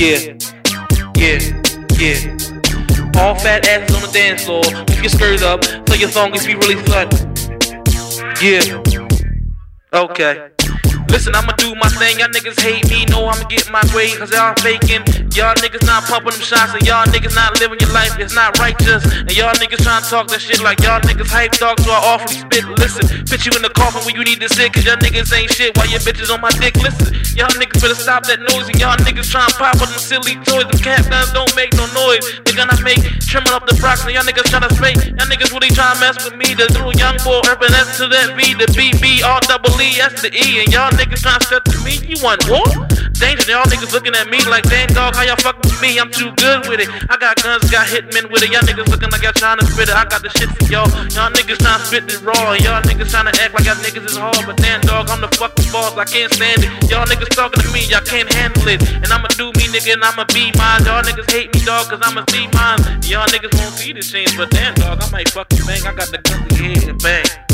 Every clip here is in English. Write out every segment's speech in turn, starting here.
Yeah, yeah, yeah. All fat asses on the dance floor. Keep your skirts up. Play your song if you really slut. Yeah. Okay. Listen, I'ma do my thing. Y'all niggas hate me, know I'ma get my way, cause y'all faking. Y'all niggas not pumping them shots, and y'all niggas not living your life. It's not righteous. And y'all niggas trying to talk that shit like y'all niggas hype dog, so I awfully spit. Listen, put you in the coffin when you need to sit, cause y'all niggas ain't shit while your bitches on my dick. Listen, y'all niggas better stop that noise, and y'all niggas trying to pop with them silly toys. Them cat guns don't make no noise. They gonna make trimming up the rocks, and y'all niggas trying to fake. Y'all niggas really trying to mess with me. The little young boy, urban S to that V, the B, B, R, double E, S to E, and y'all niggas trying to step to me. You want war? Danger, y'all niggas looking at me like, damn dog, how y'all fucking with me? I'm too good with it. I got guns, got hitmen with it. Y'all niggas looking like y'all trying to spit it. I got the shit for y'all. Y'all niggas trying to spit it raw. Y'all niggas trying to act like y'all niggas is hard. But damn dog, I'm the fucking boss. I can't stand it. Y'all niggas talking to me, y'all can't handle it. And I'ma do me, nigga, and I'ma be mine. Y'all niggas hate me, dog, cause I'ma see mine. Y'all niggas won't see the change. But damn dog, I might fucking bang. I got the gun to and bang.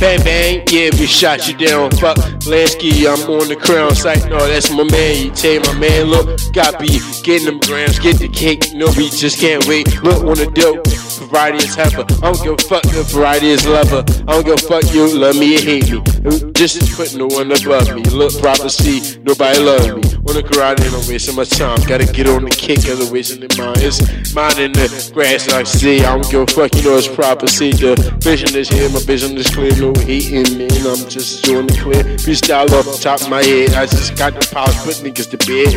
Bang bang, yeah, we shot you down. Fuck Lansky, I'm on the crown site. No, that's my man. You tell my man, look, got be getting them grams, get the cake. No, we just can't wait. Look on the dope. Variety is heifer. I don't give a fuck if variety is lover. I don't give a fuck you love me or hate me. Just put no one above me. Look, prophecy, nobody love me. Wanna karate and I'm wasting my time. Gotta get on the kick cause I'm wasting it mine. It's mine in the grass like see. I don't give a fuck, you know it's prophecy. The vision is here, my vision is clear. No hating me, and I'm just doing the clear. Freestyle off the top of my head. I just got the power, put niggas to bed.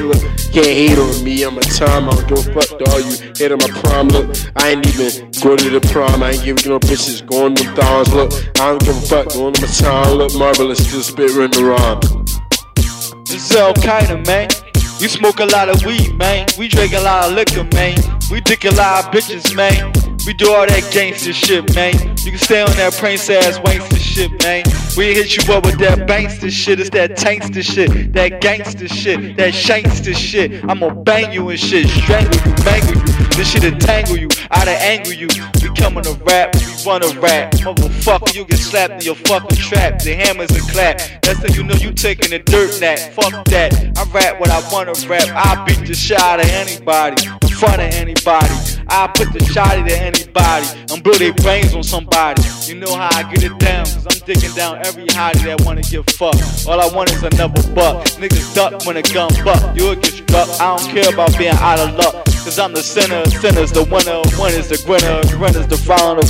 Can't hate on me. I'm a time. I don't give a fuck to all you hate on my prime. Look, I ain't even go to the prom. I ain't giving no bitches going them thongs. Look, I don't give a fuck going to my time. Look, marvelous, just spit in the rhyme. This is kinda, man. We smoke a lot of weed, man. We drink a lot of liquor, man. We dick a lot of bitches, man. We do all that gangster shit, man. You can stay on that prince ass wankster shit, man. We hit you up with that bankster shit. It's that tankster shit, that gangster shit, that shankster shit. I'ma bang you and shit, strangle you, mangle you. This shit'll tangle you, I'da angle you. We coming to rap, we wanna rap. Motherfucker, you get slapped in your fucking trap. The hammers a clap. That's how you know you taking the dirt nap. Fuck that. I rap what I wanna rap. I beat the shit out of anybody, in front of anybody. I put the shotty to anybody and blow their brains on somebody. You know how I get it down, cause I'm digging down every hottie that wanna get fucked. All I want is another buck. Niggas duck when a gun buck. You'll get struck. I don't care about being out of luck. Cause I'm the center of sinners, the winner of winners, the grinner of grinners, the frowner.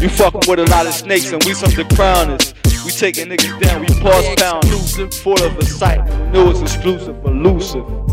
You fucking with a lot of snakes and we some the crowners. We taking niggas down, we pause pound, elusive, full of a sight. Know it's exclusive, elusive.